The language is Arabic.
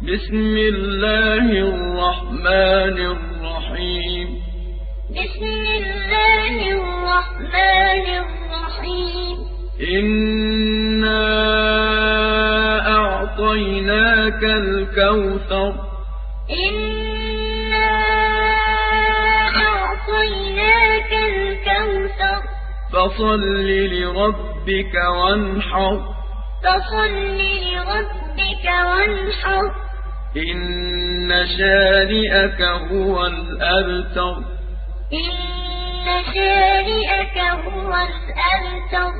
بسم الله الرحمن الرحيم. بسم الله الرحمن الرحيم. إنا أعطيناك الكوثر. إنا أعطيناك الكوثر. فصل لربك وانحر. فصل لربك وانحر. إن شانئك هو الأبتر إن هو الأبتر